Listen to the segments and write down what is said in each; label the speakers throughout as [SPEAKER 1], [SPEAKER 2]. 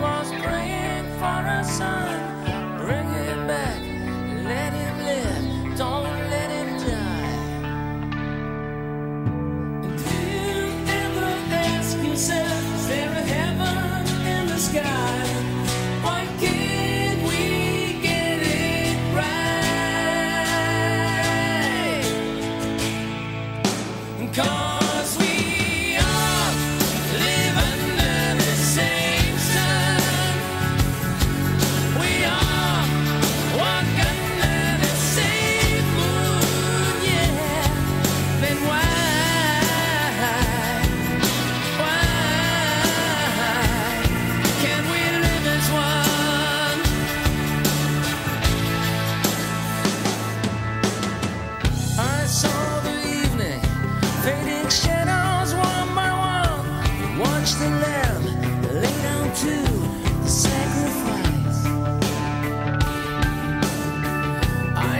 [SPEAKER 1] was praying for a son. Bring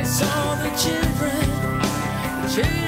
[SPEAKER 1] saw the children. The children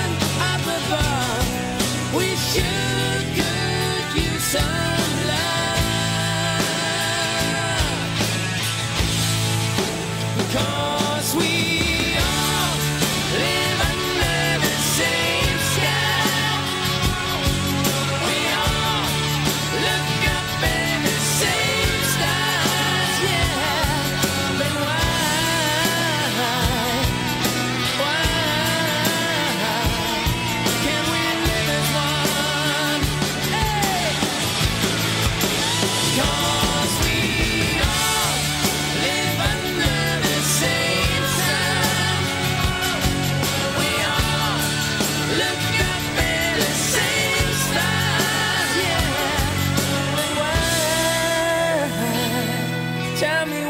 [SPEAKER 1] time